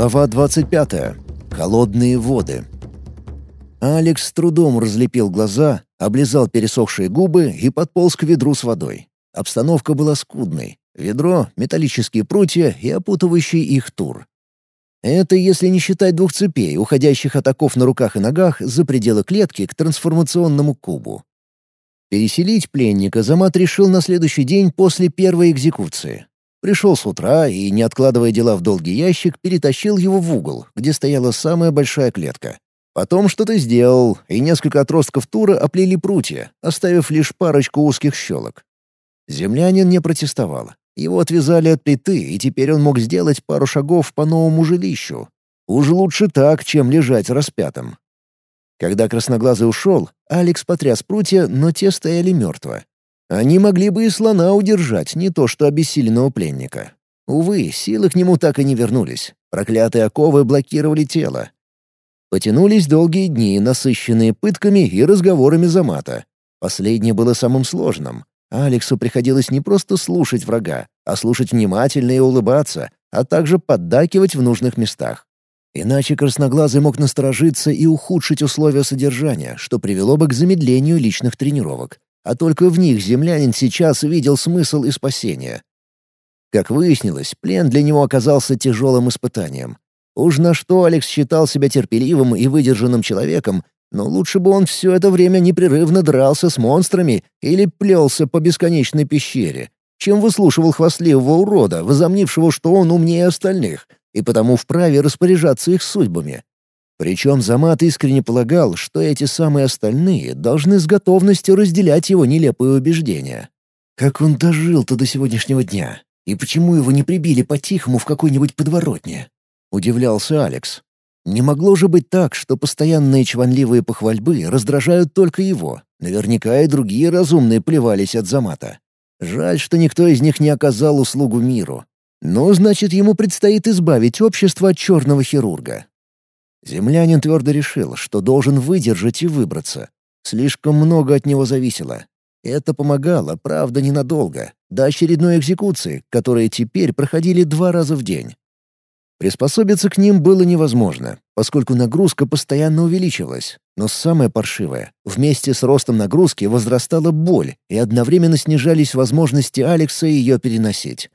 Глава 25. Холодные воды. Алекс с трудом разлепил глаза, облизал пересохшие губы и подполз к ведру с водой. Обстановка была скудной. Ведро, металлические прутья и опутывающий их тур. Это если не считать двух цепей, уходящих от оков на руках и ногах за пределы клетки к трансформационному кубу. Переселить пленника Замат решил на следующий день после первой экзекуции. Пришел с утра и, не откладывая дела в долгий ящик, перетащил его в угол, где стояла самая большая клетка. Потом что-то сделал, и несколько отростков тура оплели прутья, оставив лишь парочку узких щелок. Землянин не протестовал. Его отвязали от плиты, и теперь он мог сделать пару шагов по новому жилищу. Уж лучше так, чем лежать распятым. Когда красноглазый ушел, Алекс потряс прутья, но те стояли мертво. Они могли бы и слона удержать, не то что обессиленного пленника. Увы, силы к нему так и не вернулись. Проклятые оковы блокировали тело. Потянулись долгие дни, насыщенные пытками и разговорами Замата. Последнее было самым сложным. Алексу приходилось не просто слушать врага, а слушать внимательно и улыбаться, а также поддакивать в нужных местах. Иначе красноглазый мог насторожиться и ухудшить условия содержания, что привело бы к замедлению личных тренировок а только в них землянин сейчас видел смысл и спасение. Как выяснилось, плен для него оказался тяжелым испытанием. Уж на что Алекс считал себя терпеливым и выдержанным человеком, но лучше бы он все это время непрерывно дрался с монстрами или плелся по бесконечной пещере, чем выслушивал хвастливого урода, возомнившего, что он умнее остальных, и потому вправе распоряжаться их судьбами. Причем Замат искренне полагал, что эти самые остальные должны с готовностью разделять его нелепые убеждения. Как он дожил-то до сегодняшнего дня? И почему его не прибили по-тихому в какой-нибудь подворотне? Удивлялся Алекс. Не могло же быть так, что постоянные чванливые похвальбы раздражают только его. Наверняка и другие разумные плевались от Замата. Жаль, что никто из них не оказал услугу миру. Но значит, ему предстоит избавить общество от черного хирурга. Землянин твердо решил, что должен выдержать и выбраться. Слишком много от него зависело. Это помогало, правда, ненадолго, до очередной экзекуции, которые теперь проходили два раза в день. Приспособиться к ним было невозможно, поскольку нагрузка постоянно увеличивалась. Но самое паршивое — вместе с ростом нагрузки возрастала боль, и одновременно снижались возможности Алекса ее переносить.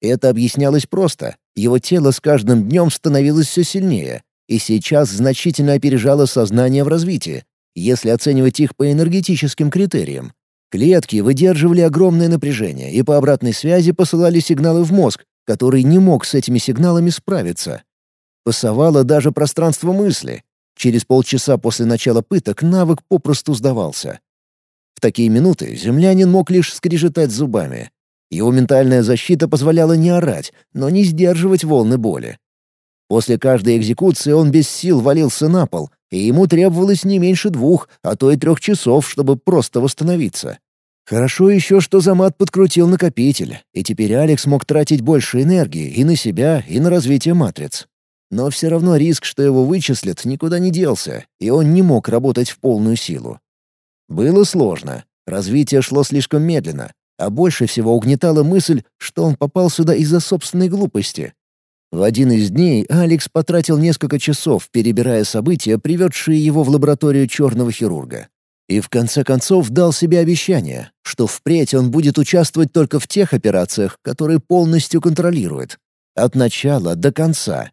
Это объяснялось просто. Его тело с каждым днем становилось все сильнее, и сейчас значительно опережало сознание в развитии, если оценивать их по энергетическим критериям. Клетки выдерживали огромное напряжение и по обратной связи посылали сигналы в мозг, который не мог с этими сигналами справиться. Пасовало даже пространство мысли. Через полчаса после начала пыток навык попросту сдавался. В такие минуты землянин мог лишь скрежетать зубами. Его ментальная защита позволяла не орать, но не сдерживать волны боли. После каждой экзекуции он без сил валился на пол, и ему требовалось не меньше двух, а то и трех часов, чтобы просто восстановиться. Хорошо еще, что Замат подкрутил накопитель, и теперь Алекс мог тратить больше энергии и на себя, и на развитие матриц. Но все равно риск, что его вычислят, никуда не делся, и он не мог работать в полную силу. Было сложно. Развитие шло слишком медленно, а больше всего угнетала мысль, что он попал сюда из-за собственной глупости, в один из дней Алекс потратил несколько часов, перебирая события, приведшие его в лабораторию черного хирурга. И в конце концов дал себе обещание, что впредь он будет участвовать только в тех операциях, которые полностью контролирует. От начала до конца.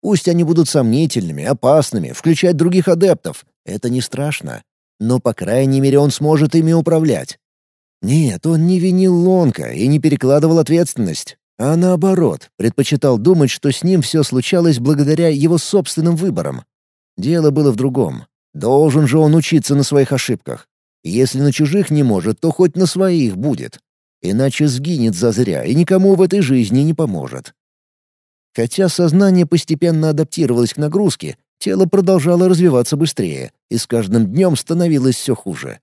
Пусть они будут сомнительными, опасными, включать других адептов. Это не страшно. Но, по крайней мере, он сможет ими управлять. Нет, он не винил Лонка и не перекладывал ответственность а наоборот, предпочитал думать, что с ним все случалось благодаря его собственным выборам. Дело было в другом. Должен же он учиться на своих ошибках. Если на чужих не может, то хоть на своих будет. Иначе сгинет зазря и никому в этой жизни не поможет. Хотя сознание постепенно адаптировалось к нагрузке, тело продолжало развиваться быстрее, и с каждым днем становилось все хуже.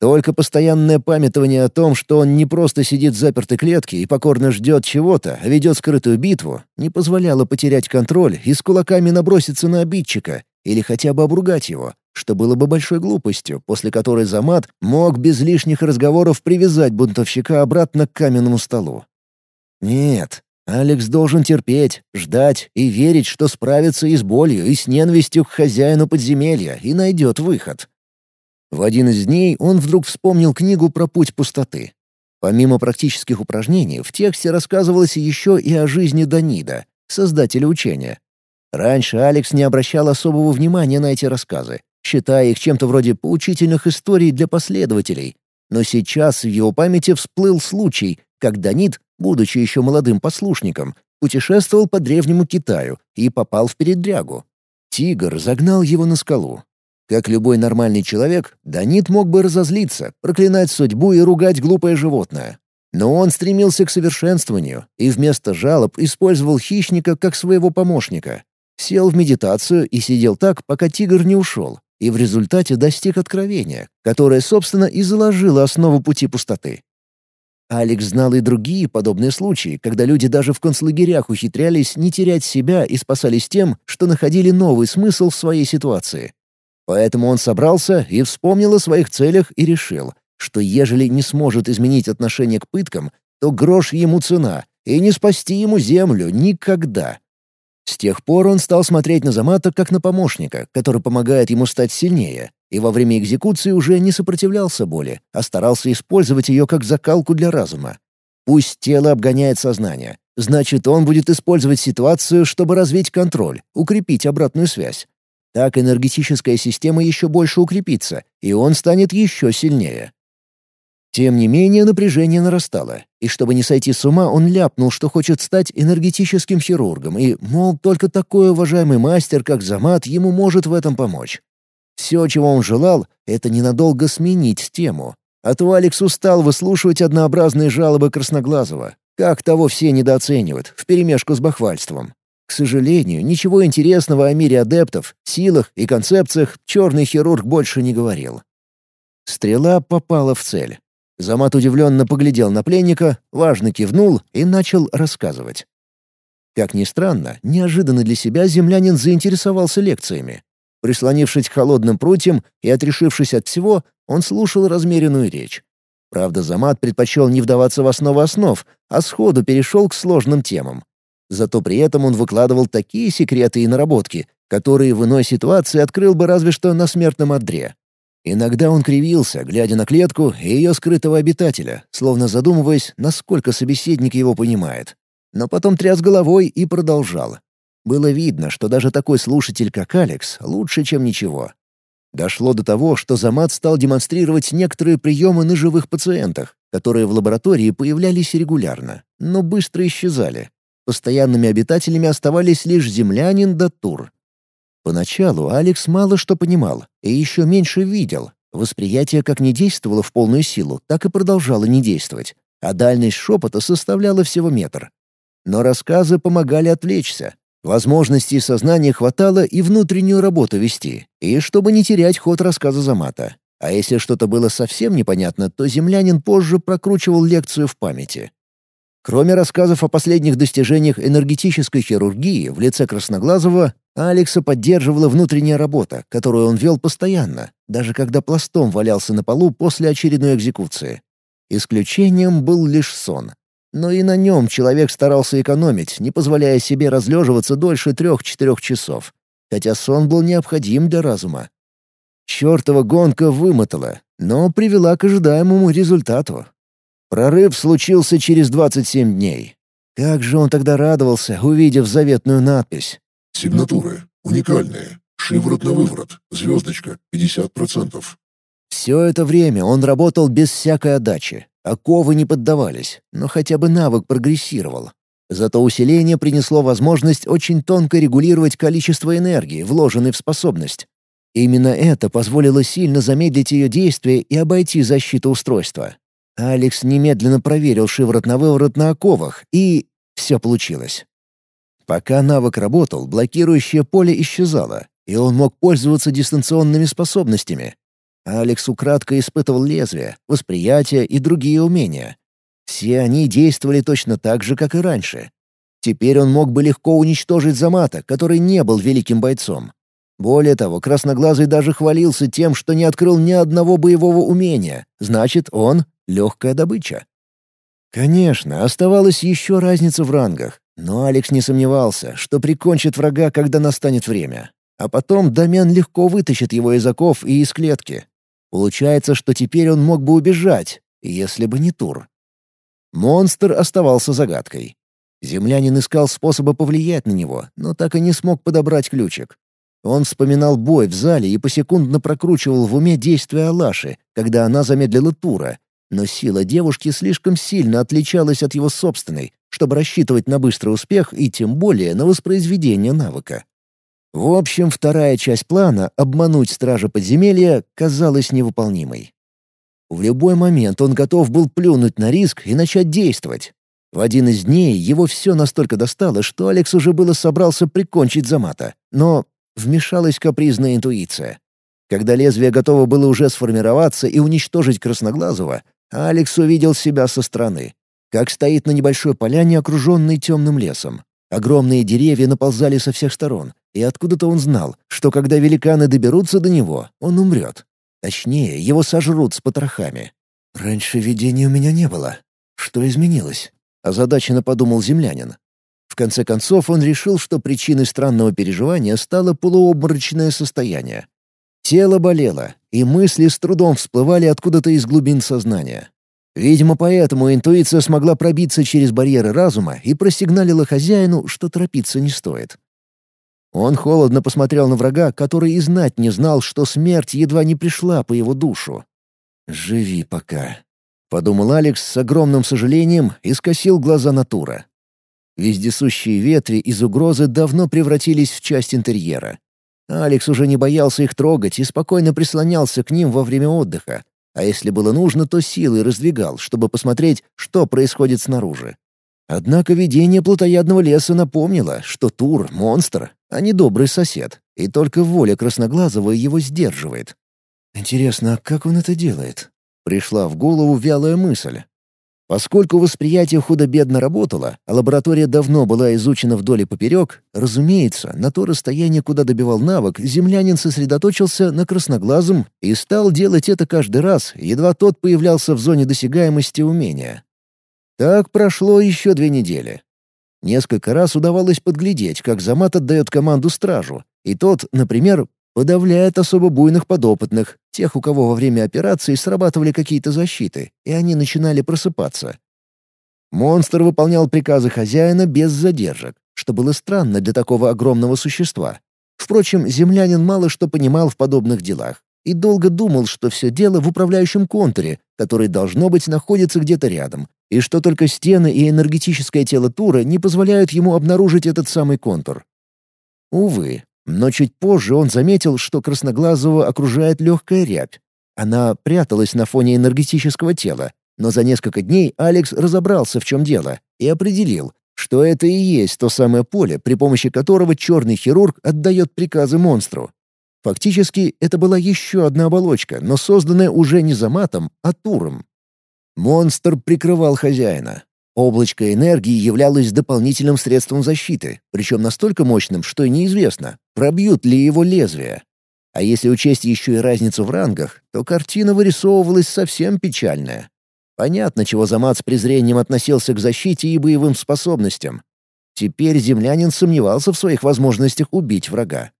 Только постоянное памятование о том, что он не просто сидит в запертой клетке и покорно ждет чего-то, а ведет скрытую битву, не позволяло потерять контроль и с кулаками наброситься на обидчика или хотя бы обругать его, что было бы большой глупостью, после которой Замат мог без лишних разговоров привязать бунтовщика обратно к каменному столу. Нет, Алекс должен терпеть, ждать и верить, что справится и с болью, и с ненавистью к хозяину подземелья и найдет выход. В один из дней он вдруг вспомнил книгу про путь пустоты. Помимо практических упражнений, в тексте рассказывалось еще и о жизни Данида, создателя учения. Раньше Алекс не обращал особого внимания на эти рассказы, считая их чем-то вроде поучительных историй для последователей. Но сейчас в его памяти всплыл случай, как Данид, будучи еще молодым послушником, путешествовал по древнему Китаю и попал в передрягу. Тигр загнал его на скалу. Как любой нормальный человек, Данит мог бы разозлиться, проклинать судьбу и ругать глупое животное. Но он стремился к совершенствованию и вместо жалоб использовал хищника как своего помощника. Сел в медитацию и сидел так, пока тигр не ушел, и в результате достиг откровения, которое, собственно, и заложило основу пути пустоты. Алекс знал и другие подобные случаи, когда люди даже в концлагерях ухитрялись не терять себя и спасались тем, что находили новый смысл в своей ситуации. Поэтому он собрался и вспомнил о своих целях и решил, что ежели не сможет изменить отношение к пыткам, то грош ему цена, и не спасти ему землю никогда. С тех пор он стал смотреть на Замата как на помощника, который помогает ему стать сильнее, и во время экзекуции уже не сопротивлялся боли, а старался использовать ее как закалку для разума. Пусть тело обгоняет сознание, значит, он будет использовать ситуацию, чтобы развить контроль, укрепить обратную связь. Так энергетическая система еще больше укрепится, и он станет еще сильнее. Тем не менее, напряжение нарастало, и чтобы не сойти с ума, он ляпнул, что хочет стать энергетическим хирургом, и, мол, только такой уважаемый мастер, как Замат, ему может в этом помочь. Все, чего он желал, — это ненадолго сменить тему. А то Алекс устал выслушивать однообразные жалобы Красноглазого, как того все недооценивают, вперемешку с бахвальством. К сожалению, ничего интересного о мире адептов, силах и концепциях черный хирург больше не говорил. Стрела попала в цель. Замат удивленно поглядел на пленника, важно кивнул и начал рассказывать. Как ни странно, неожиданно для себя землянин заинтересовался лекциями. Прислонившись к холодным прутьям и отрешившись от всего, он слушал размеренную речь. Правда, Замат предпочел не вдаваться в основы основ, а сходу перешел к сложным темам. Зато при этом он выкладывал такие секреты и наработки, которые в иной ситуации открыл бы разве что на смертном одре. Иногда он кривился, глядя на клетку и ее скрытого обитателя, словно задумываясь, насколько собеседник его понимает. Но потом тряс головой и продолжал. Было видно, что даже такой слушатель, как Алекс, лучше, чем ничего. Дошло до того, что Замат стал демонстрировать некоторые приемы на живых пациентах, которые в лаборатории появлялись регулярно, но быстро исчезали. Постоянными обитателями оставались лишь землянин да тур. Поначалу Алекс мало что понимал и еще меньше видел. Восприятие как не действовало в полную силу, так и продолжало не действовать, а дальность шепота составляла всего метр. Но рассказы помогали отвлечься. Возможностей сознания хватало и внутреннюю работу вести, и чтобы не терять ход рассказа Замата. А если что-то было совсем непонятно, то землянин позже прокручивал лекцию в памяти. Кроме рассказов о последних достижениях энергетической хирургии в лице Красноглазого, Алекса поддерживала внутренняя работа, которую он вел постоянно, даже когда пластом валялся на полу после очередной экзекуции. Исключением был лишь сон. Но и на нем человек старался экономить, не позволяя себе разлеживаться дольше трех-четырех часов, хотя сон был необходим для разума. Чёртова гонка вымотала, но привела к ожидаемому результату. Прорыв случился через 27 дней. Как же он тогда радовался, увидев заветную надпись. «Сигнатуры. Уникальные. Шиворот на выворот. Звездочка. 50%. Все это время он работал без всякой отдачи. Оковы не поддавались, но хотя бы навык прогрессировал. Зато усиление принесло возможность очень тонко регулировать количество энергии, вложенной в способность. Именно это позволило сильно замедлить ее действие и обойти защиту устройства. Алекс немедленно проверил шиворот на выворот на оковах, и все получилось. Пока навык работал, блокирующее поле исчезало, и он мог пользоваться дистанционными способностями. Алекс украдко испытывал лезвие, восприятие и другие умения. Все они действовали точно так же, как и раньше. Теперь он мог бы легко уничтожить Замата, который не был великим бойцом. Более того, Красноглазый даже хвалился тем, что не открыл ни одного боевого умения, значит, он Легкая добыча. Конечно, оставалась еще разница в рангах, но Алекс не сомневался, что прикончит врага, когда настанет время. А потом Домен легко вытащит его из оков и из клетки. Получается, что теперь он мог бы убежать, если бы не Тур. Монстр оставался загадкой. Землянин искал способа повлиять на него, но так и не смог подобрать ключик. Он вспоминал бой в зале и посекундно прокручивал в уме действия Алаши, когда она замедлила Тура. Но сила девушки слишком сильно отличалась от его собственной, чтобы рассчитывать на быстрый успех и тем более на воспроизведение навыка. В общем, вторая часть плана — обмануть стража подземелья — казалась невыполнимой. В любой момент он готов был плюнуть на риск и начать действовать. В один из дней его все настолько достало, что Алекс уже было собрался прикончить Замата. Но вмешалась капризная интуиция. Когда лезвие готово было уже сформироваться и уничтожить Красноглазого, Алекс увидел себя со стороны. Как стоит на небольшой поляне, окруженной темным лесом. Огромные деревья наползали со всех сторон, и откуда-то он знал, что когда великаны доберутся до него, он умрет. Точнее, его сожрут с потрохами. «Раньше видений у меня не было. Что изменилось?» — озадаченно подумал землянин. В конце концов, он решил, что причиной странного переживания стало полуобморочное состояние. Тело болело, и мысли с трудом всплывали откуда-то из глубин сознания. Видимо, поэтому интуиция смогла пробиться через барьеры разума и просигналила хозяину, что торопиться не стоит. Он холодно посмотрел на врага, который и знать не знал, что смерть едва не пришла по его душу. «Живи пока», — подумал Алекс с огромным сожалением и скосил глаза на Тура. Вездесущие ветви из угрозы давно превратились в часть интерьера. Алекс уже не боялся их трогать и спокойно прислонялся к ним во время отдыха, а если было нужно, то силой раздвигал, чтобы посмотреть, что происходит снаружи. Однако видение плотоядного леса напомнило, что Тур — монстр, а не добрый сосед, и только воля Красноглазого его сдерживает. Интересно, а как он это делает? Пришла в голову вялая мысль. Поскольку восприятие худо-бедно работало, а лаборатория давно была изучена вдоль и поперек, разумеется, на то расстояние, куда добивал навык, землянин сосредоточился на красноглазом и стал делать это каждый раз, едва тот появлялся в зоне досягаемости умения. Так прошло еще две недели. Несколько раз удавалось подглядеть, как Замат отдает команду стражу, и тот, например, подавляет особо буйных подопытных, тех, у кого во время операции срабатывали какие-то защиты, и они начинали просыпаться. Монстр выполнял приказы хозяина без задержек, что было странно для такого огромного существа. Впрочем, землянин мало что понимал в подобных делах и долго думал, что все дело в управляющем контуре, который, должно быть, находится где-то рядом, и что только стены и энергетическое тело Тура не позволяют ему обнаружить этот самый контур. Увы, но чуть позже он заметил, что красноглазого окружает легкая рябь. Она пряталась на фоне энергетического тела, но за несколько дней Алекс разобрался, в чем дело, и определил, что это и есть то самое поле, при помощи которого черный хирург отдает приказы монстру. Фактически, это была еще одна оболочка, но созданная уже не Заматом, а Туром. Монстр прикрывал хозяина. Облачко энергии являлось дополнительным средством защиты, причем настолько мощным, что неизвестно, пробьют ли его лезвие. А если учесть еще и разницу в рангах, то картина вырисовывалась совсем печальная. Понятно, чего Замат с презрением относился к защите и боевым способностям. Теперь землянин сомневался в своих возможностях убить врага.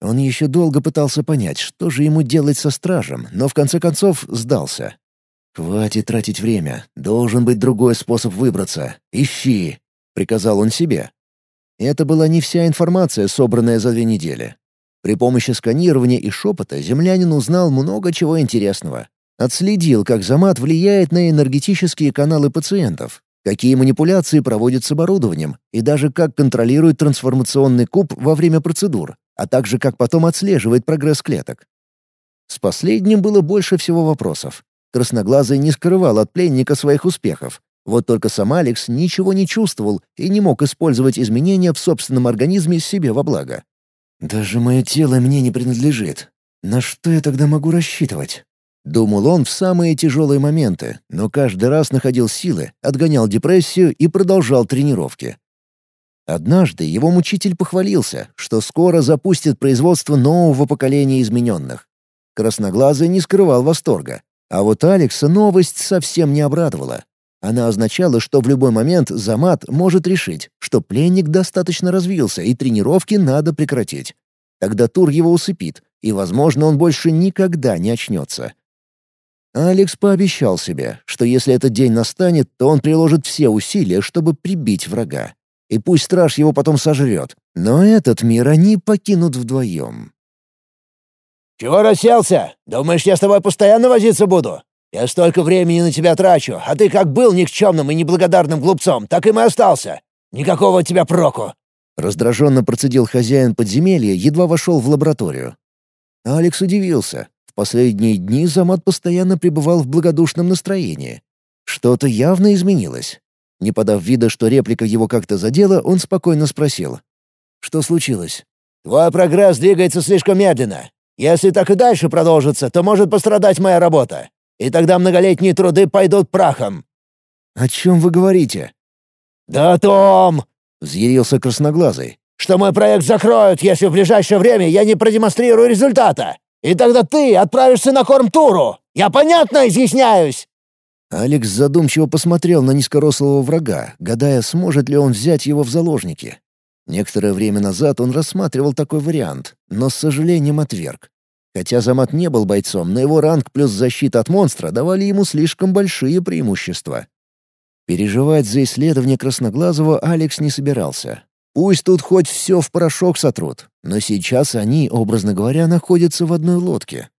Он еще долго пытался понять, что же ему делать со стражем, но в конце концов сдался. «Хватит тратить время. Должен быть другой способ выбраться. Ищи!» — приказал он себе. Это была не вся информация, собранная за две недели. При помощи сканирования и шепота землянин узнал много чего интересного. Отследил, как замат влияет на энергетические каналы пациентов, какие манипуляции проводят с оборудованием и даже как контролирует трансформационный куб во время процедур, а также как потом отслеживает прогресс клеток. С последним было больше всего вопросов. Красноглазый не скрывал от пленника своих успехов. Вот только сам Алекс ничего не чувствовал и не мог использовать изменения в собственном организме себе во благо. «Даже мое тело мне не принадлежит. На что я тогда могу рассчитывать?» Думал он в самые тяжелые моменты, но каждый раз находил силы, отгонял депрессию и продолжал тренировки. Однажды его мучитель похвалился, что скоро запустит производство нового поколения измененных. Красноглазый не скрывал восторга. А вот Алекса новость совсем не обрадовала. Она означала, что в любой момент Замат может решить, что пленник достаточно развился и тренировки надо прекратить. Тогда Тур его усыпит, и, возможно, он больше никогда не очнется. Алекс пообещал себе, что если этот день настанет, то он приложит все усилия, чтобы прибить врага. И пусть страж его потом сожрет, но этот мир они покинут вдвоем. «Чего расселся? Думаешь, я с тобой постоянно возиться буду? Я столько времени на тебя трачу, а ты как был никчемным и неблагодарным глупцом, так и и остался. Никакого от тебя проку!» Раздраженно процедил хозяин подземелья, едва вошел в лабораторию. Алекс удивился. В последние дни Замат постоянно пребывал в благодушном настроении. Что-то явно изменилось. Не подав вида, что реплика его как-то задела, он спокойно спросил. «Что случилось?» «Твой прогресс двигается слишком медленно. Если так и дальше продолжится, то может пострадать моя работа и тогда многолетние труды пойдут прахом». «О чем вы говорите?» «Да о том!» — взъярился красноглазый. «Что мой проект закроют, если в ближайшее время я не продемонстрирую результата. И тогда ты отправишься на корм-туру. Я понятно изъясняюсь?» Алекс задумчиво посмотрел на низкорослого врага, гадая, сможет ли он взять его в заложники. Некоторое время назад он рассматривал такой вариант, но с сожалением отверг. Хотя Замат не был бойцом, но его ранг плюс защита от монстра давали ему слишком большие преимущества. Переживать за исследование Красноглазого Алекс не собирался. Пусть тут хоть все в порошок сотрут, но сейчас они, образно говоря, находятся в одной лодке.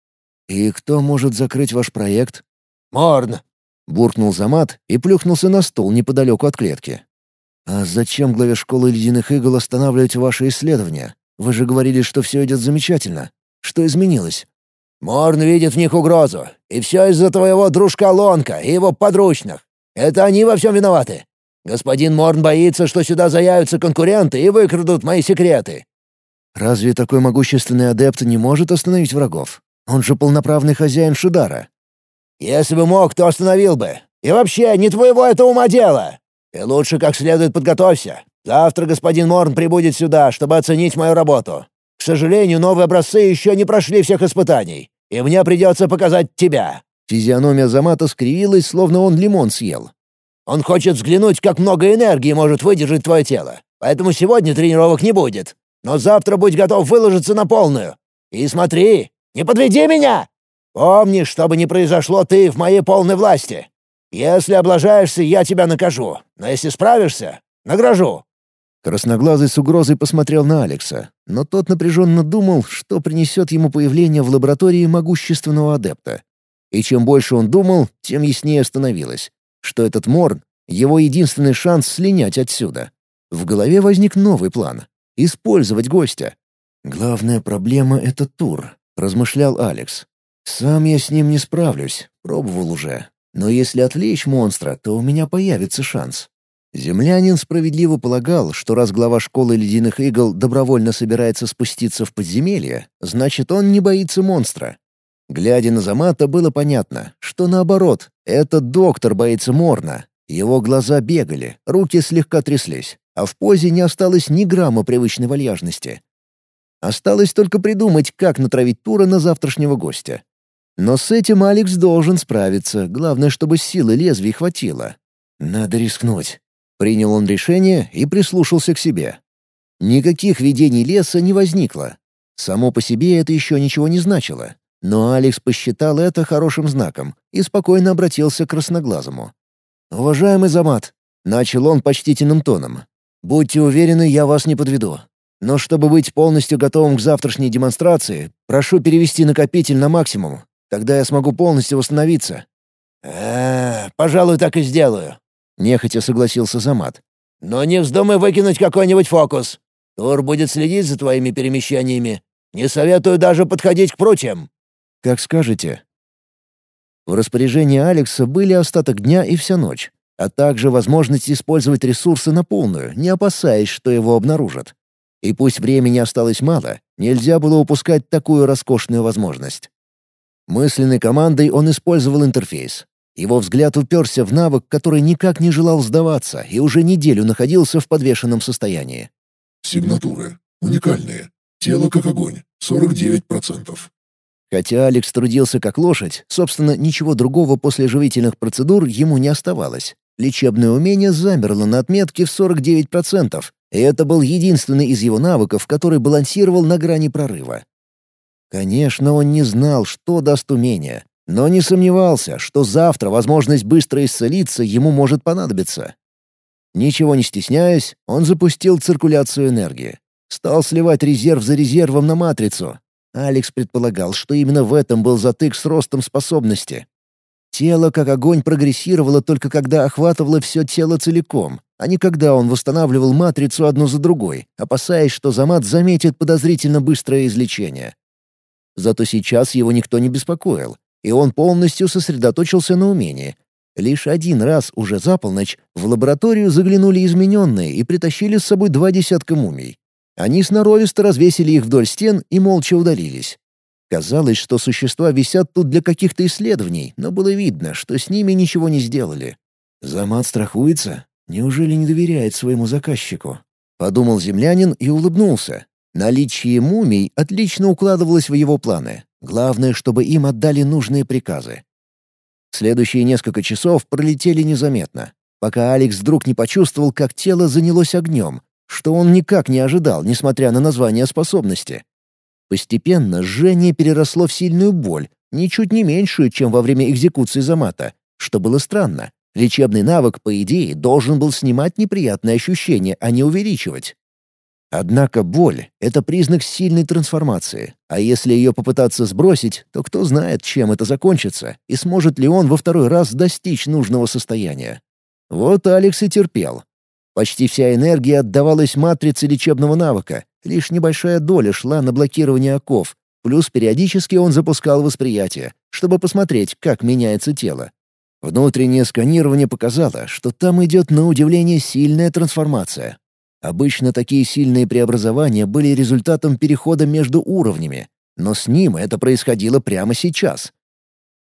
«И кто может закрыть ваш проект?» «Морн!» — буркнул Замат и плюхнулся на стол неподалеку от клетки. «А зачем главе школы ледяных игл останавливать ваши исследования? Вы же говорили, что все идет замечательно». Что изменилось?» «Морн видит в них угрозу. И все из-за твоего дружка Лонка и его подручных. Это они во всем виноваты. Господин Морн боится, что сюда заявятся конкуренты и выкрадут мои секреты». «Разве такой могущественный адепт не может остановить врагов? Он же полноправный хозяин Шидара». «Если бы мог, то остановил бы. И вообще, не твоего это ума дело. Ты лучше как следует подготовься. Завтра господин Морн прибудет сюда, чтобы оценить мою работу. К сожалению, новые образцы еще не прошли всех испытаний, и мне придется показать тебя». Физиономия Замата скривилась, словно он лимон съел. «Он хочет взглянуть, как много энергии может выдержать твое тело, поэтому сегодня тренировок не будет. Но завтра будь готов выложиться на полную. И смотри, не подведи меня! Помни, что бы ни произошло, ты в моей полной власти. Если облажаешься, я тебя накажу, но если справишься, награжу. Красноглазый с угрозой посмотрел на Алекса, но тот напряженно думал, что принесет ему появление в лаборатории могущественного адепта. И чем больше он думал, тем яснее становилось, что этот Морн — его единственный шанс слинять отсюда. В голове возник новый план — использовать гостя. «Главная проблема — это Тур», — размышлял Алекс. «Сам я с ним не справлюсь, пробовал уже. Но если отвлечь монстра, то у меня появится шанс. Землянин справедливо полагал, что раз глава школы ледяных игл добровольно собирается спуститься в подземелье, значит, он не боится монстра. Глядя на Замата, было понятно, что наоборот, этот доктор боится Морна. Его глаза бегали, руки слегка тряслись, а в позе не осталось ни грамма привычной вальяжности. Осталось только придумать, как натравить Тура на завтрашнего гостя. Но с этим Алекс должен справиться, главное, чтобы силы лезвий хватило. Надо рискнуть. Принял он решение и прислушался к себе. Никаких видений леса не возникло. Само по себе это еще ничего не значило. Но Алекс посчитал это хорошим знаком и спокойно обратился к красноглазому. «Уважаемый Замат», — начал он почтительным тоном, — «будьте уверены, я вас не подведу. Но чтобы быть полностью готовым к завтрашней демонстрации, прошу перевести накопитель на максимум. Тогда я смогу полностью восстановиться». «Э, пожалуй, так и сделаю», Нехотя согласился Замат. «Но не вздумай выкинуть какой-нибудь фокус. Тур будет следить за твоими перемещениями. Не советую даже подходить к прутьям». «Как скажете». В распоряжении Алекса были остаток дня и вся ночь, а также возможность использовать ресурсы на полную, не опасаясь, что его обнаружат. И пусть времени осталось мало, нельзя было упускать такую роскошную возможность. Мысленной командой он использовал интерфейс, его взгляд уперся в навык, который никак не желал сдаваться и уже неделю находился в подвешенном состоянии. Сигнатуры. Уникальные. Тело как огонь. 49%. Хотя Алекс трудился как лошадь, собственно, ничего другого после живительных процедур ему не оставалось. Лечебное умение замерло на отметке в 49%, и это был единственный из его навыков, который балансировал на грани прорыва. Конечно, он не знал, что даст умение, но не сомневался, что завтра возможность быстро исцелиться ему может понадобиться. Ничего не стесняясь, он запустил циркуляцию энергии. Стал сливать резерв за резервом на матрицу. Алекс предполагал, что именно в этом был затык с ростом способности. Тело, как огонь, прогрессировало только когда охватывало все тело целиком, а не когда он восстанавливал матрицу одну за другой, опасаясь, что Замат заметит подозрительно быстрое излечение. Зато сейчас его никто не беспокоил, и он полностью сосредоточился на умении. Лишь один раз, уже за полночь, в лабораторию заглянули измененные и притащили с собой два десятка мумий. Они сноровисто развесили их вдоль стен и молча удалились. Казалось, что существа висят тут для каких-то исследований, но было видно, что с ними ничего не сделали. «Замат страхуется? Неужели не доверяет своему заказчику?» — подумал землянин и улыбнулся. Наличие мумий отлично укладывалось в его планы. Главное, чтобы им отдали нужные приказы. Следующие несколько часов пролетели незаметно, пока Алекс вдруг не почувствовал, как тело занялось огнем, что он никак не ожидал, несмотря на название способности. Постепенно жжение переросло в сильную боль, ничуть не меньшую, чем во время экзекуции Замата, что было странно. Лечебный навык, по идее, должен был снимать неприятные ощущения, а не увеличивать. Однако боль — это признак сильной трансформации, а если ее попытаться сбросить, то кто знает, чем это закончится, и сможет ли он во второй раз достичь нужного состояния. Вот Алекс и терпел, Почти вся энергия отдавалась матрице лечебного навыка, лишь небольшая доля шла на блокирование оков, плюс периодически он запускал восприятие, чтобы посмотреть, как меняется тело. Внутреннее сканирование показало, что там идет на удивление сильная трансформация. Обычно такие сильные преобразования были результатом перехода между уровнями, но с ним это происходило прямо сейчас.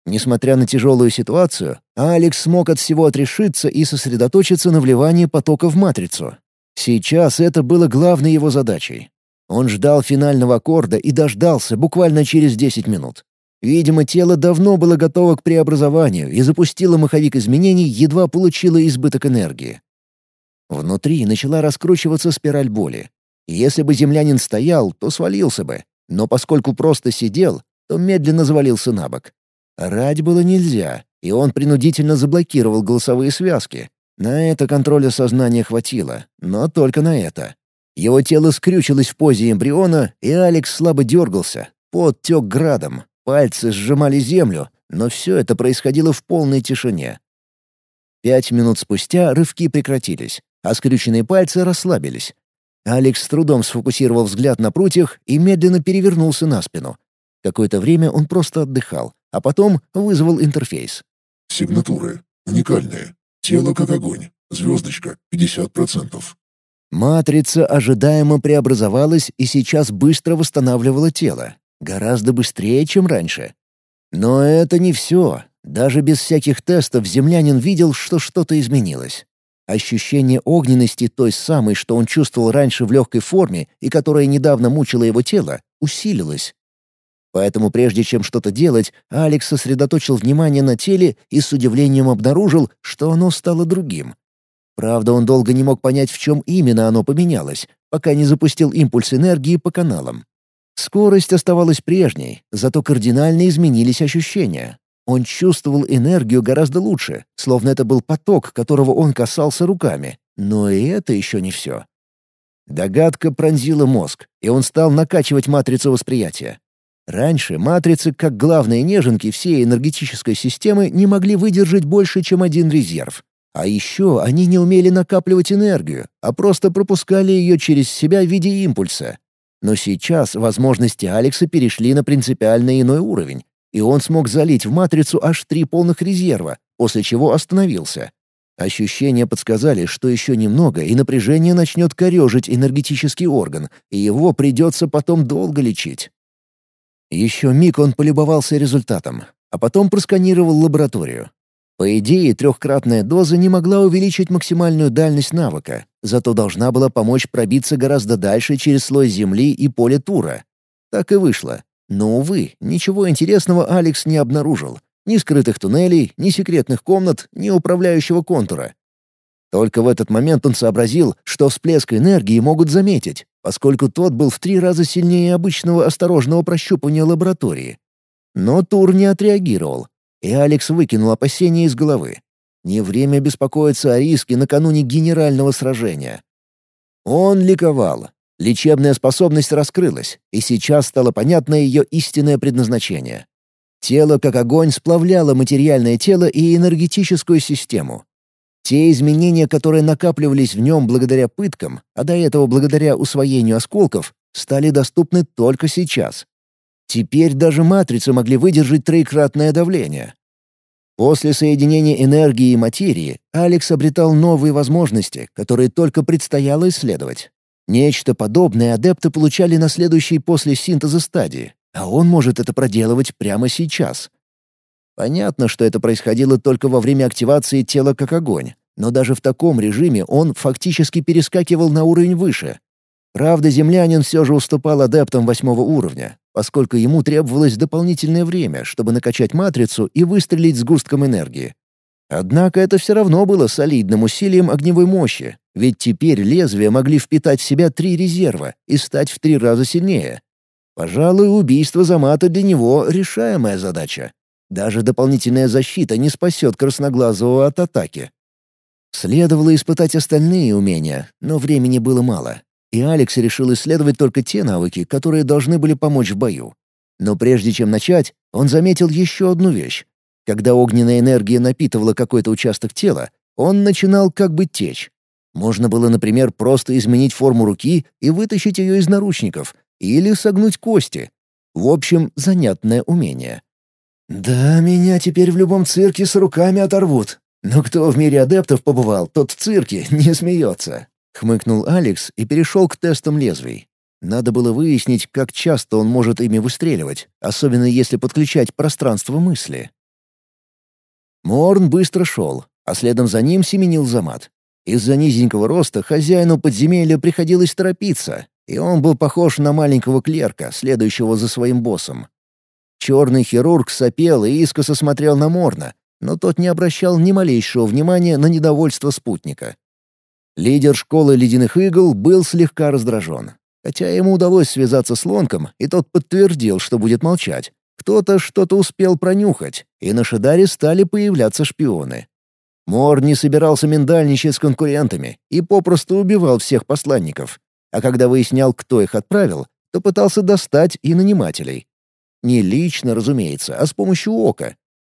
Несмотря на тяжелую ситуацию, Алекс смог от всего отрешиться и сосредоточиться на вливании потока в матрицу. Сейчас это было главной его задачей. Он ждал финального аккорда и дождался буквально через 10 минут. Видимо, тело давно было готово к преобразованию и запустило маховик изменений, едва получило избыток энергии. Внутри начала раскручиваться спираль боли. Если бы землянин стоял, то свалился бы, но поскольку просто сидел, то медленно завалился на бок. Рать было нельзя, и он принудительно заблокировал голосовые связки. На это контроля сознания хватило, но только на это. Его тело скрючилось в позе эмбриона, и Алекс слабо дергался. Пот тек градом, пальцы сжимали землю, но все это происходило в полной тишине. Пять минут спустя рывки прекратились, а скрюченные пальцы расслабились. Алекс с трудом сфокусировал взгляд на прутьях и медленно перевернулся на спину. Какое-то время он просто отдыхал, а потом вызвал интерфейс. Сигнатуры. Уникальные. Тело как огонь. Звездочка. 50%. Матрица ожидаемо преобразовалась и сейчас быстро восстанавливала тело. Гораздо быстрее, чем раньше. Но это не все. Даже без всяких тестов землянин видел, что что-то изменилось. Ощущение огненности той самой, что он чувствовал раньше в легкой форме и которая недавно мучила его тело, усилилось. Поэтому прежде чем что-то делать, Алекс сосредоточил внимание на теле и с удивлением обнаружил, что оно стало другим. Правда, он долго не мог понять, в чем именно оно поменялось, пока не запустил импульс энергии по каналам. Скорость оставалась прежней, зато кардинально изменились ощущения. Он чувствовал энергию гораздо лучше, словно это был поток, которого он касался руками. Но и это еще не все. Догадка пронзила мозг, и он стал накачивать матрицу восприятия. Раньше матрицы, как главные неженки всей энергетической системы, не могли выдержать больше, чем один резерв. А еще они не умели накапливать энергию, а просто пропускали ее через себя в виде импульса. Но сейчас возможности Алекса перешли на принципиально иной уровень, и он смог залить в матрицу аж три полных резерва, после чего остановился. Ощущения подсказали, что еще немного, и напряжение начнет корежить энергетический орган, и его придется потом долго лечить. Еще миг он полюбовался результатом, а потом просканировал лабораторию. По идее, трехкратная доза не могла увеличить максимальную дальность навыка, зато должна была помочь пробиться гораздо дальше через слой земли и поле Тура. Так и вышло. Но, увы, ничего интересного Алекс не обнаружил. Ни скрытых туннелей, ни секретных комнат, ни управляющего контура. Только в этот момент он сообразил, что всплеск энергии могут заметить, поскольку тот был в три раза сильнее обычного осторожного прощупывания лаборатории. Но Тур не отреагировал, и Алекс выкинул опасения из головы. Не время беспокоиться о риске накануне генерального сражения. Он ликовал. Лечебная способность раскрылась, и сейчас стало понятно ее истинное предназначение. Тело, как огонь, сплавляло материальное тело и энергетическую систему, те изменения, которые накапливались в нем благодаря пыткам, а до этого благодаря усвоению осколков, стали доступны только сейчас. Теперь даже матрицы могли выдержать троекратное давление. После соединения энергии и материи Алекс обретал новые возможности, которые только предстояло исследовать. Нечто подобное адепты получали на следующей после синтеза стадии, а он может это проделывать прямо сейчас. Понятно, что это происходило только во время активации тела как огонь, но даже в таком режиме он фактически перескакивал на уровень выше. Правда, землянин все же уступал адептам восьмого уровня, поскольку ему требовалось дополнительное время, чтобы накачать матрицу и выстрелить с густком энергии. Однако это все равно было солидным усилием огневой мощи, ведь теперь лезвия могли впитать в себя три резерва и стать в три раза сильнее. Пожалуй, убийство Замата для него — решаемая задача. Даже дополнительная защита не спасет красноглазого от атаки. Следовало испытать остальные умения, но времени было мало, и Алекс решил исследовать только те навыки, которые должны были помочь в бою. Но прежде чем начать, он заметил еще одну вещь. Когда огненная энергия напитывала какой-то участок тела, он начинал как бы течь. Можно было, например, просто изменить форму руки и вытащить ее из наручников, или согнуть кости. В общем, занятное умение. «Да, меня теперь в любом цирке с руками оторвут. Но кто в мире адептов побывал, тот в цирке не смеется». Хмыкнул Алекс и перешел к тестам лезвий. Надо было выяснить, как часто он может ими выстреливать, особенно если подключать пространство мысли. Морн быстро шел, а следом за ним семенил Замат. Из-за низенького роста хозяину подземелья приходилось торопиться, и он был похож на маленького клерка, следующего за своим боссом. Черный хирург сопел и искоса смотрел на Морна, но тот не обращал ни малейшего внимания на недовольство спутника. Лидер школы ледяных игл был слегка раздражен. Хотя ему удалось связаться с Лонком, и тот подтвердил, что будет молчать. Кто-то что-то успел пронюхать, и на Шидаре стали появляться шпионы. Мор не собирался миндальничать с конкурентами и попросту убивал всех посланников. А когда выяснял, кто их отправил, то пытался достать и нанимателей. Не лично, разумеется, а с помощью ока.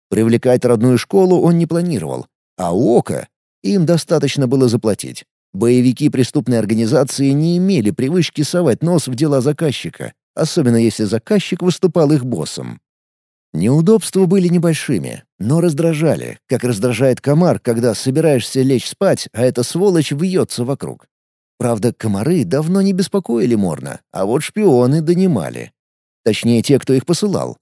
Привлекать родную школу он не планировал, а ока им достаточно было заплатить. Боевики преступной организации не имели привычки совать нос в дела заказчика, особенно если заказчик выступал их боссом. Неудобства были небольшими, но раздражали, как раздражает комар, когда собираешься лечь спать, а эта сволочь вьется вокруг. Правда, комары давно не беспокоили Морна, а вот шпионы донимали. Точнее, те, кто их посылал.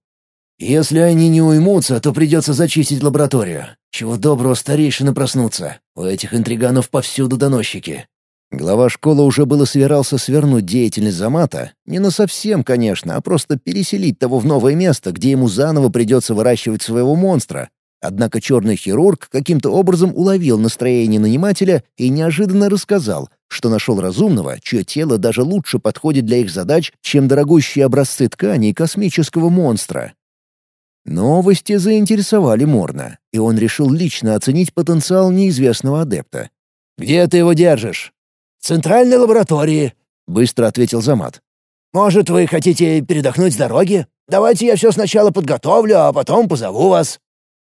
«Если они не уймутся, то придется зачистить лабораторию. Чего доброго старейшины проснутся. У этих интриганов повсюду доносчики». Глава школы уже было собирался свернуть деятельность Замата, не на совсем, конечно, а просто переселить того в новое место, где ему заново придется выращивать своего монстра. Однако черный хирург каким-то образом уловил настроение нанимателя и неожиданно рассказал, что нашел разумного, чье тело даже лучше подходит для их задач, чем дорогущие образцы тканей космического монстра. Новости заинтересовали Морна, и он решил лично оценить потенциал неизвестного адепта. «Где ты его держишь?» «В центральной лаборатории», — быстро ответил Замат. «Может, вы хотите передохнуть с дороги? Давайте я все сначала подготовлю, а потом позову вас».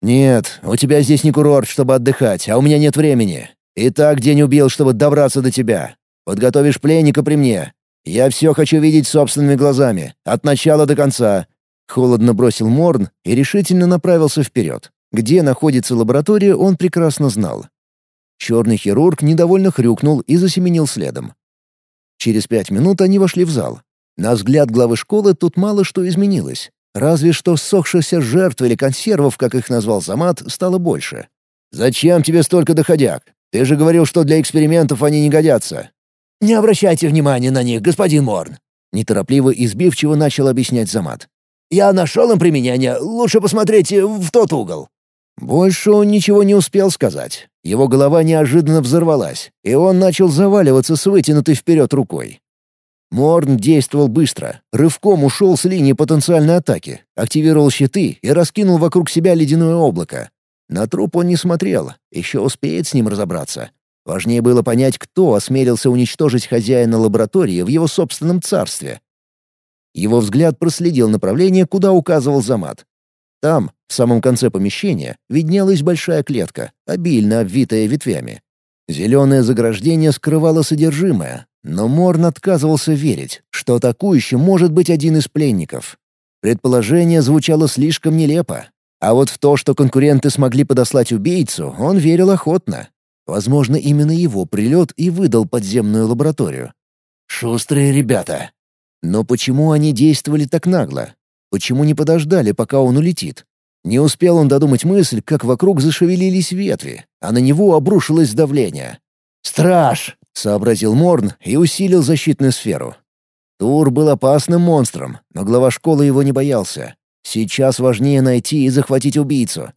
«Нет, у тебя здесь не курорт, чтобы отдыхать, а у меня нет времени. И так день убил, чтобы добраться до тебя. Подготовишь пленника при мне. Я все хочу видеть собственными глазами, от начала до конца». Холодно бросил Морн и решительно направился вперед. Где находится лаборатория, он прекрасно знал. Черный хирург недовольно хрюкнул и засеменил следом. Через пять минут они вошли в зал. На взгляд главы школы тут мало что изменилось. Разве что ссохшихся жертв или консервов, как их назвал Замат, стало больше. «Зачем тебе столько доходяг? Ты же говорил, что для экспериментов они не годятся». «Не обращайте внимания на них, господин Морн», — неторопливо и сбивчиво начал объяснять Замат. Я нашел им применение, лучше посмотрите в тот угол». Больше он ничего не успел сказать. Его голова неожиданно взорвалась, и он начал заваливаться с вытянутой вперед рукой. Морн действовал быстро, рывком ушел с линии потенциальной атаки, активировал щиты и раскинул вокруг себя ледяное облако. На труп он не смотрел, еще успеет с ним разобраться. Важнее было понять, кто осмелился уничтожить хозяина лаборатории в его собственном царстве. Его взгляд проследил направление, куда указывал Замат. Там, в самом конце помещения, виднелась большая клетка, обильно обвитая ветвями. Зеленое заграждение скрывало содержимое, но Морн отказывался верить, что атакующий может быть один из пленников. Предположение звучало слишком нелепо. А вот в то, что конкуренты смогли подослать убийцу, он верил охотно. Возможно, именно его прилет и выдал подземную лабораторию. Шустрые ребята. Но почему они действовали так нагло? Почему не подождали, пока он улетит? Не успел он додумать мысль, как вокруг зашевелились ветви, а на него обрушилось давление. «Страж!» — сообразил Морн и усилил защитную сферу. Тур был опасным монстром, но глава школы его не боялся. Сейчас важнее найти и захватить убийцу.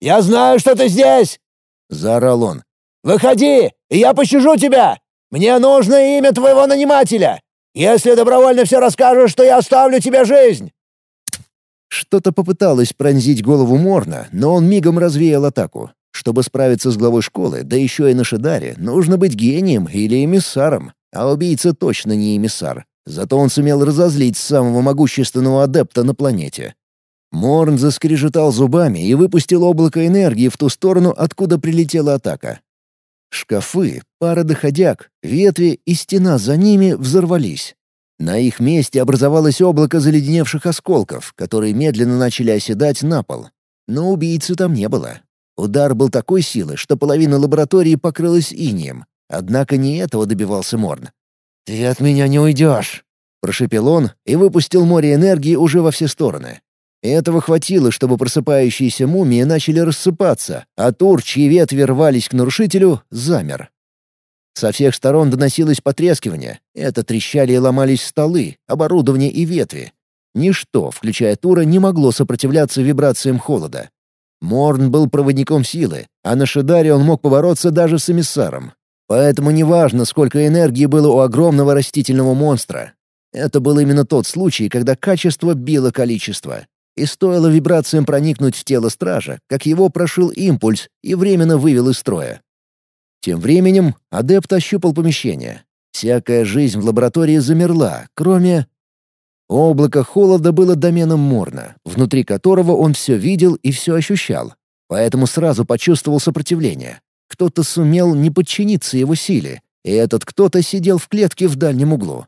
«Я знаю, что ты здесь!» — заорал он. «Выходи, и я пощажу тебя! Мне нужно имя твоего нанимателя! Если добровольно все расскажешь, то я оставлю тебе жизнь!» Что-то попыталось пронзить голову Морна, но он мигом развеял атаку. Чтобы справиться с главой школы, да еще и на Шидаре, нужно быть гением или эмиссаром, а убийца точно не эмиссар. Зато он сумел разозлить самого могущественного адепта на планете. Морн заскрежетал зубами и выпустил облако энергии в ту сторону, откуда прилетела атака. Шкафы, пара доходяг, ветви и стена за ними взорвались. На их месте образовалось облако заледеневших осколков, которые медленно начали оседать на пол. Но убийцы там не было. Удар был такой силы, что половина лаборатории покрылась инием. Однако не этого добивался Морн. «Ты от меня не уйдешь!» — прошепел он и выпустил море энергии уже во все стороны. Этого хватило, чтобы просыпающиеся мумии начали рассыпаться, а тур, чьи ветви рвались к нарушителю, замер. Со всех сторон доносилось потрескивание. Это трещали и ломались столы, оборудование и ветви. Ничто, включая Тура, не могло сопротивляться вибрациям холода. Морн был проводником силы, а на Шидаре он мог побороться даже с эмиссаром. Поэтому неважно, сколько энергии было у огромного растительного монстра. Это был именно тот случай, когда качество било количество. И стоило вибрациям проникнуть в тело стража, как его прошил импульс и временно вывел из строя. Тем временем адепт ощупал помещение. Всякая жизнь в лаборатории замерла, кроме... Облако холода было доменом Морна, внутри которого он все видел и все ощущал. Поэтому сразу почувствовал сопротивление. Кто-то сумел не подчиниться его силе, и этот кто-то сидел в клетке в дальнем углу.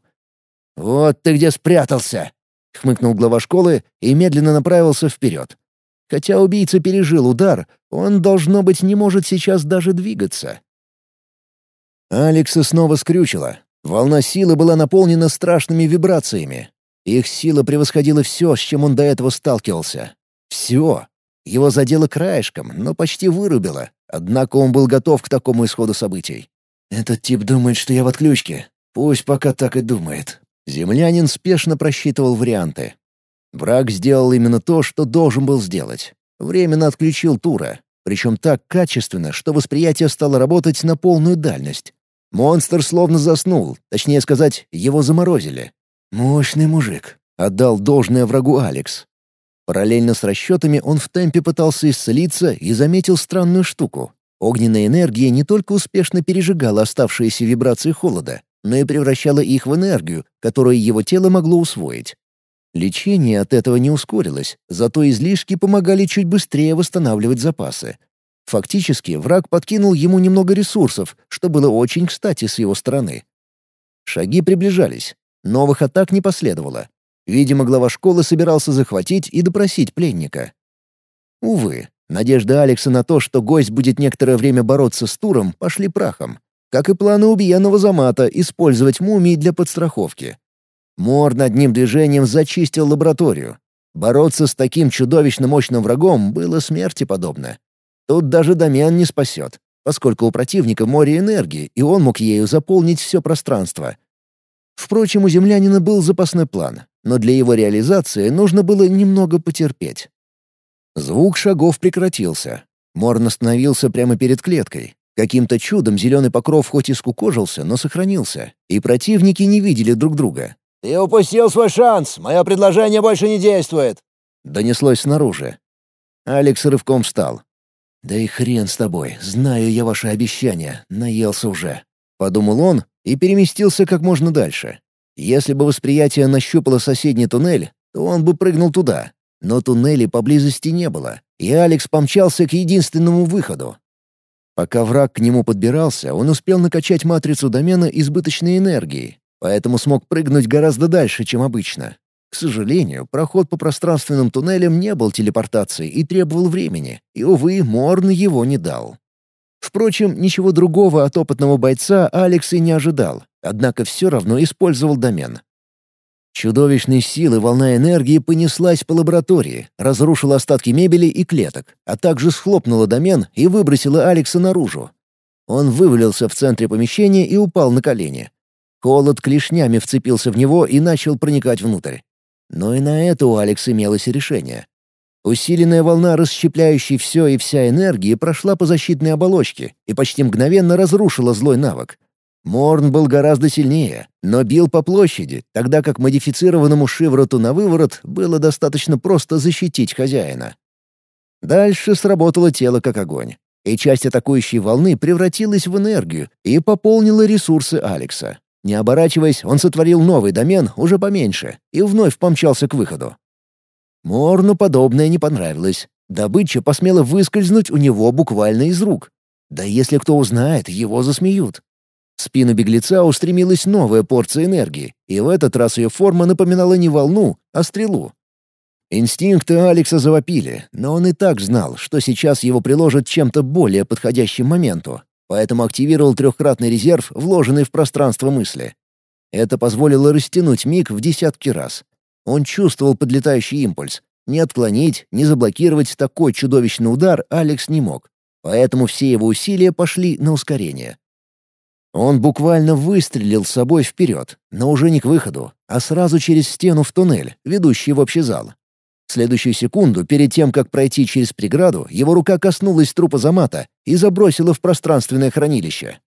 «Вот ты где спрятался!» — хмыкнул глава школы и медленно направился вперед. Хотя убийца пережил удар, он, должно быть, не может сейчас даже двигаться. Алекса снова скрючила. Волна силы была наполнена страшными вибрациями. Их сила превосходила все, с чем он до этого сталкивался. Все. Его задело краешком, но почти вырубило. Однако он был готов к такому исходу событий. «Этот тип думает, что я в отключке. Пусть пока так и думает». Землянин спешно просчитывал варианты. Враг сделал именно то, что должен был сделать. Временно отключил Тура, причем так качественно, что восприятие стало работать на полную дальность. Монстр словно заснул, точнее сказать, его заморозили. «Мощный мужик», — отдал должное врагу Алекс. Параллельно с расчетами он в темпе пытался исцелиться и заметил странную штуку. Огненная энергия не только успешно пережигала оставшиеся вибрации холода, но и превращала их в энергию, которую его тело могло усвоить. Лечение от этого не ускорилось, зато излишки помогали чуть быстрее восстанавливать запасы. Фактически, враг подкинул ему немного ресурсов, что было очень кстати с его стороны. Шаги приближались. Новых атак не последовало. Видимо, глава школы собирался захватить и допросить пленника. Увы, надежды Алекса на то, что гость будет некоторое время бороться с Туром, пошли прахом. Как и планы убиенного Замата использовать мумии для подстраховки. Мор над ним движением зачистил лабораторию. Бороться с таким чудовищно мощным врагом было смерти подобно. Тут даже Дамиан не спасет, поскольку у противника море энергии, и он мог ею заполнить все пространство. Впрочем, у землянина был запасной план, но для его реализации нужно было немного потерпеть. Звук шагов прекратился. Морн остановился прямо перед клеткой. Каким-то чудом зеленый покров хоть и скукожился, но сохранился, и противники не видели друг друга. «Ты упустил свой шанс! Мое предложение больше не действует!» Донеслось снаружи. Алекс рывком встал. «Да и хрен с тобой, знаю я ваши обещания, наелся уже», — подумал он и переместился как можно дальше. Если бы восприятие нащупало соседний туннель, то он бы прыгнул туда. Но туннелей поблизости не было, и Алекс помчался к единственному выходу. Пока враг к нему подбирался, он успел накачать матрицу домена избыточной энергии, поэтому смог прыгнуть гораздо дальше, чем обычно. К сожалению, проход по пространственным туннелям не был телепортацией и требовал времени, и, увы, Морн его не дал. Впрочем, ничего другого от опытного бойца Алекс и не ожидал, однако все равно использовал домен. Чудовищной силы волна энергии понеслась по лаборатории, разрушила остатки мебели и клеток, а также схлопнула домен и выбросила Алекса наружу. Он вывалился в центре помещения и упал на колени. Холод клешнями вцепился в него и начал проникать внутрь. Но и на это у Алекса имелось решение. Усиленная волна, расщепляющей все и вся энергии, прошла по защитной оболочке и почти мгновенно разрушила злой навык. Морн был гораздо сильнее, но бил по площади, тогда как модифицированному шивороту на выворот было достаточно просто защитить хозяина. Дальше сработало тело как огонь, и часть атакующей волны превратилась в энергию и пополнила ресурсы Алекса. Не оборачиваясь, он сотворил новый домен, уже поменьше, и вновь помчался к выходу. Морну подобное не понравилось. Добыча посмела выскользнуть у него буквально из рук. Да если кто узнает, его засмеют. В спину беглеца устремилась новая порция энергии, и в этот раз ее форма напоминала не волну, а стрелу. Инстинкты Алекса завопили, но он и так знал, что сейчас его приложат чем-то более подходящим моменту, поэтому активировал трехкратный резерв, вложенный в пространство мысли. Это позволило растянуть миг в десятки раз. Он чувствовал подлетающий импульс. Не отклонить, не заблокировать такой чудовищный удар Алекс не мог. Поэтому все его усилия пошли на ускорение. Он буквально выстрелил собой вперед, но уже не к выходу, а сразу через стену в туннель, ведущий в общий зал. В следующую секунду, перед тем, как пройти через преграду, его рука коснулась трупа Замата и забросила в пространственное хранилище.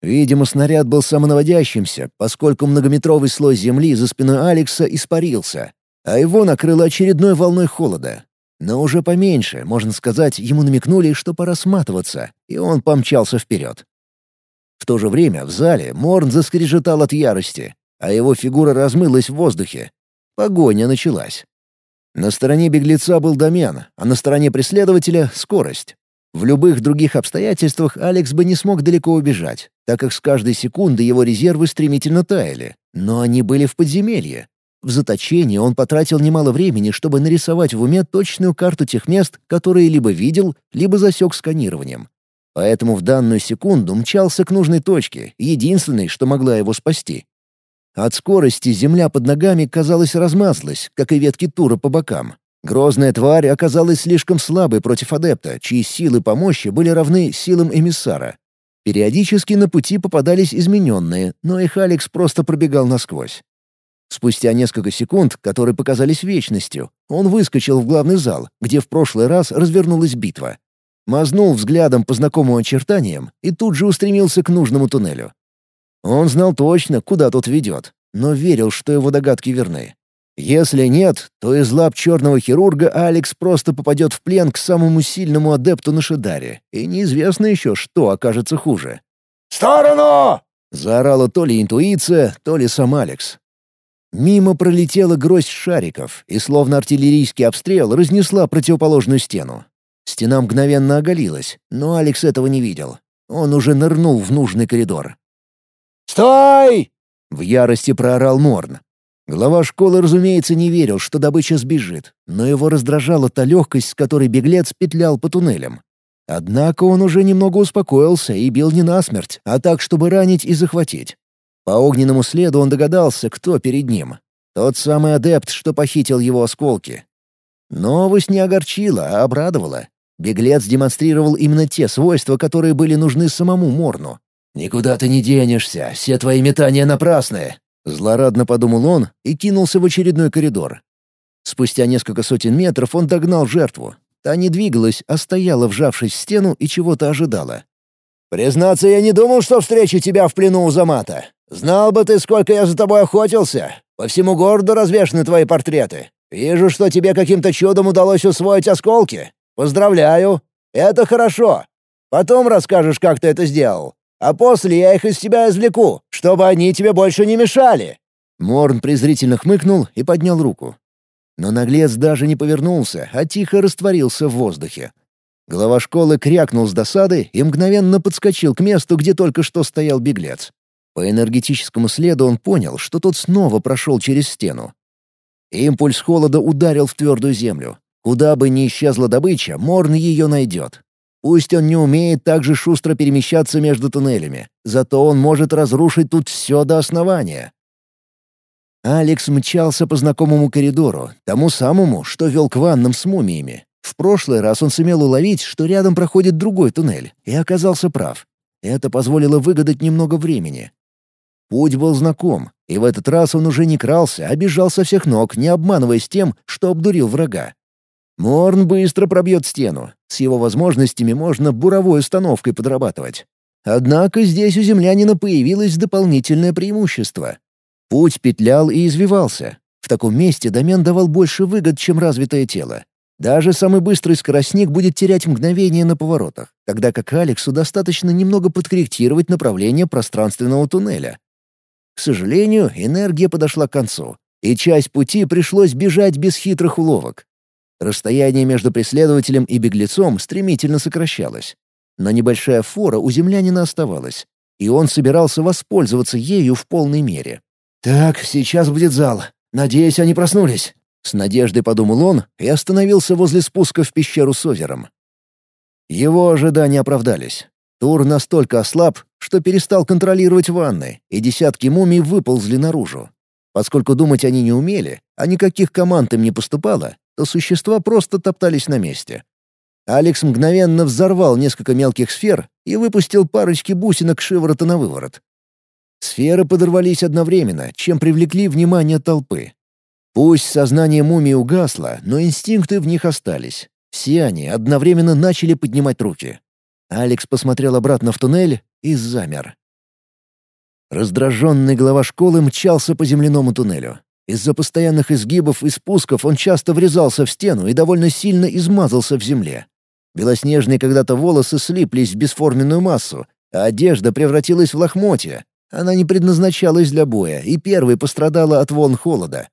Видимо, снаряд был самонаводящимся, поскольку многометровый слой земли за спиной Алекса испарился, а его накрыло очередной волной холода. Но уже поменьше, можно сказать, ему намекнули, что пора сматываться, и он помчался вперед. В то же время в зале Морн заскрежетал от ярости, а его фигура размылась в воздухе. Погоня началась. На стороне беглеца был домен, а на стороне преследователя — скорость. В любых других обстоятельствах Алекс бы не смог далеко убежать, так как с каждой секунды его резервы стремительно таяли. Но они были в подземелье. В заточении он потратил немало времени, чтобы нарисовать в уме точную карту тех мест, которые либо видел, либо засек сканированием. Поэтому в данную секунду мчался к нужной точке, единственной, что могла его спасти. От скорости земля под ногами, казалось, размазалась, как и ветки тура по бокам. Грозная тварь оказалась слишком слабой против адепта, чьи силы помощи были равны силам эмиссара. Периодически на пути попадались измененные, но их Алекс просто пробегал насквозь. Спустя несколько секунд, которые показались вечностью, он выскочил в главный зал, где в прошлый раз развернулась битва. Мазнул взглядом по знакомым очертаниям и тут же устремился к нужному туннелю. Он знал точно, куда тот ведет, но верил, что его догадки верны. Если нет, то из лап черного хирурга Алекс просто попадет в плен к самому сильному адепту на Шидаре, и неизвестно еще, что окажется хуже. «В сторону!» — заорала то ли интуиция, то ли сам Алекс. Мимо пролетела гроздь шариков, и словно артиллерийский обстрел разнесла противоположную стену. Стена мгновенно оголилась, но Алекс этого не видел. Он уже нырнул в нужный коридор. «Стой!» — в ярости проорал Морн. Глава школы, разумеется, не верил, что добыча сбежит, но его раздражала та легкость, с которой беглец петлял по туннелям. Однако он уже немного успокоился и бил не насмерть, а так, чтобы ранить и захватить. По огненному следу он догадался, кто перед ним. Тот самый адепт, что похитил его осколки. Новость не огорчила, а обрадовала. Беглец демонстрировал именно те свойства, которые были нужны самому Морну. «Никуда ты не денешься, все твои метания напрасны!» Злорадно подумал он и кинулся в очередной коридор. Спустя несколько сотен метров он догнал жертву. Та не двигалась, а стояла, вжавшись в стену, и чего-то ожидала. «Признаться, я не думал, что встречу тебя в плену у Замата. Знал бы ты, сколько я за тобой охотился. По всему городу развешаны твои портреты. Вижу, что тебе каким-то чудом удалось усвоить осколки. Поздравляю. Это хорошо. Потом расскажешь, как ты это сделал. А после я их из тебя извлеку, чтобы они тебе больше не мешали». Морн презрительно хмыкнул и поднял руку. Но наглец даже не повернулся, а тихо растворился в воздухе. Глава школы крякнул с досады и мгновенно подскочил к месту, где только что стоял беглец. По энергетическому следу он понял, что тот снова прошел через стену. Импульс холода ударил в твердую землю. Куда бы ни исчезла добыча, Морн ее найдет. Пусть он не умеет так же шустро перемещаться между туннелями, зато он может разрушить тут все до основания. Алекс мчался по знакомому коридору, тому самому, что вел к ваннам с мумиями. В прошлый раз он сумел уловить, что рядом проходит другой туннель, и оказался прав. Это позволило выгадать немного времени. Путь был знаком, и в этот раз он уже не крался, а бежал со всех ног, не обманываясь тем, что обдурил врага. Морн быстро пробьет стену. С его возможностями можно буровой установкой подрабатывать. Однако здесь у землянина появилось дополнительное преимущество. Путь петлял и извивался. В таком месте домен давал больше выгод, чем развитое тело. Даже самый быстрый скоростник будет терять мгновение на поворотах, тогда как Алексу достаточно немного подкорректировать направление пространственного туннеля. К сожалению, энергия подошла к концу, и часть пути пришлось бежать без хитрых уловок. Расстояние между преследователем и беглецом стремительно сокращалось. Но небольшая фора у землянина оставалась, и он собирался воспользоваться ею в полной мере. «Так, сейчас будет зал. Надеюсь, они проснулись». С надеждой подумал он и остановился возле спуска в пещеру с озером. Его ожидания оправдались. Тур настолько ослаб, что перестал контролировать ванны, и десятки мумий выползли наружу. Поскольку думать они не умели, а никаких команд им не поступало, то существа просто топтались на месте. Алекс мгновенно взорвал несколько мелких сфер и выпустил парочки бусинок шиворота на выворот. Сферы подорвались одновременно, чем привлекли внимание толпы. Пусть сознание мумии угасло, но инстинкты в них остались. Все они одновременно начали поднимать руки. Алекс посмотрел обратно в туннель и замер. Раздраженный глава школы мчался по земляному туннелю. Из-за постоянных изгибов и спусков он часто врезался в стену и довольно сильно измазался в земле. Белоснежные когда-то волосы слиплись в бесформенную массу, а одежда превратилась в лохмотья. Она не предназначалась для боя и первой пострадала от волн холода.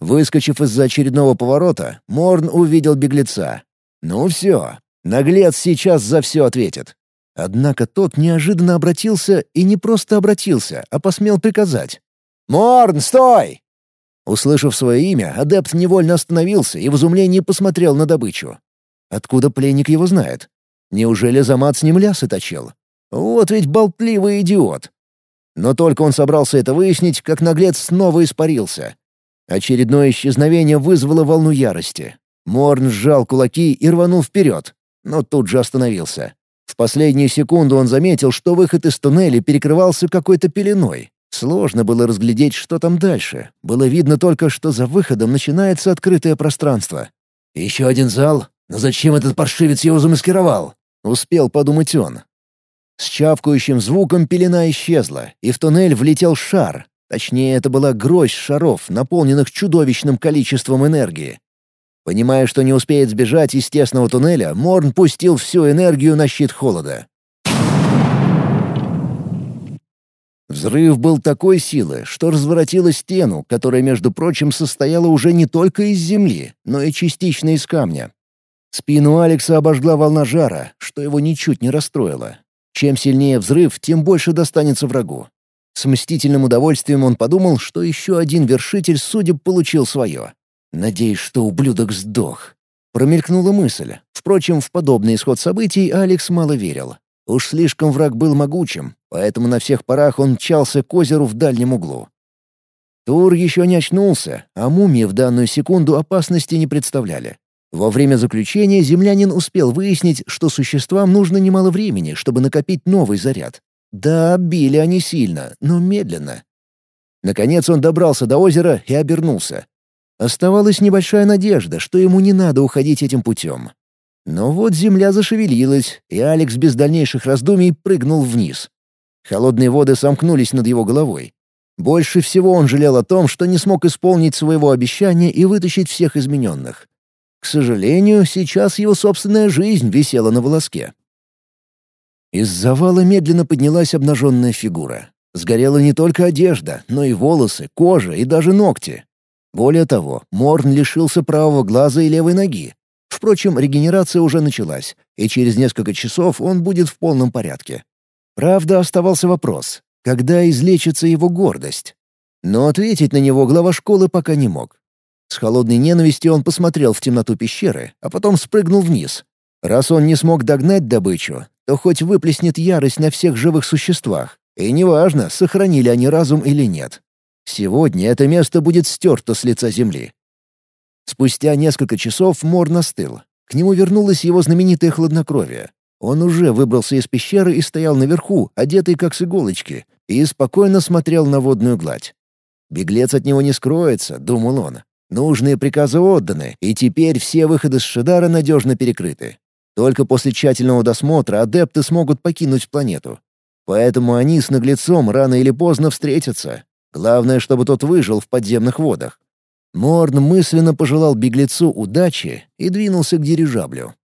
Выскочив из-за очередного поворота, Морн увидел беглеца. «Ну все, Наглец сейчас за все ответит. Однако тот неожиданно обратился и не просто обратился, а посмел приказать. «Морн, стой!» Услышав свое имя, адепт невольно остановился и в изумлении посмотрел на добычу. Откуда пленник его знает? Неужели Замат с ним лясы точил? Вот ведь болтливый идиот. Но только он собрался это выяснить, как наглец снова испарился. Очередное исчезновение вызвало волну ярости. Морн сжал кулаки и рванул вперед но тут же остановился. В последнюю секунду он заметил, что выход из туннеля перекрывался какой-то пеленой. Сложно было разглядеть, что там дальше. Было видно только, что за выходом начинается открытое пространство. «Еще один зал? Но зачем этот паршивец его замаскировал?» — успел подумать он. С чавкающим звуком пелена исчезла, и в туннель влетел шар. Точнее, это была грозь шаров, наполненных чудовищным количеством энергии. Понимая, что не успеет сбежать из тесного туннеля, Морн пустил всю энергию на щит холода. Взрыв был такой силы, что разворотило стену, которая, между прочим, состояла уже не только из земли, но и частично из камня. Спину Алекса обожгла волна жара, что его ничуть не расстроило. Чем сильнее взрыв, тем больше достанется врагу. С мстительным удовольствием он подумал, что еще один вершитель судеб получил свое. Надеюсь, что ублюдок сдох. Промелькнула мысль. Впрочем, в подобный исход событий Алекс мало верил. Уж слишком враг был могучим, поэтому на всех парах он мчался к озеру в дальнем углу. Тур еще не очнулся, а мумии в данную секунду опасности не представляли. Во время заключения землянин успел выяснить, что существам нужно немало времени, чтобы накопить новый заряд. Да, били они сильно, но медленно. Наконец он добрался до озера и обернулся. Оставалась небольшая надежда, что ему не надо уходить этим путем. Но вот земля зашевелилась, и Алекс без дальнейших раздумий прыгнул вниз. Холодные воды сомкнулись над его головой. Больше всего он жалел о том, что не смог исполнить своего обещания и вытащить всех измененных. К сожалению, сейчас его собственная жизнь висела на волоске. Из завала медленно поднялась обнаженная фигура. Сгорела не только одежда, но и волосы, кожа и даже ногти. Более того, Морн лишился правого глаза и левой ноги. Впрочем, регенерация уже началась, и через несколько часов он будет в полном порядке. Правда, оставался вопрос, когда излечится его гордость? Но ответить на него глава школы пока не мог. С холодной ненавистью он посмотрел в темноту пещеры, а потом спрыгнул вниз. Раз он не смог догнать добычу, то хоть выплеснет ярость на всех живых существах, и неважно, сохранили они разум или нет. Сегодня это место будет стерто с лица земли. Спустя несколько часов Мор настыл. К нему вернулось его знаменитое хладнокровие. Он уже выбрался из пещеры и стоял наверху, одетый как с иголочки, и спокойно смотрел на водную гладь. Беглец от него не скроется, думал он. Нужные приказы отданы, и теперь все выходы с Шидара надежно перекрыты. Только после тщательного досмотра адепты смогут покинуть планету. Поэтому они с наглецом рано или поздно встретятся. Главное, чтобы тот выжил в подземных водах. Морн мысленно пожелал беглецу удачи и двинулся к дирижаблю.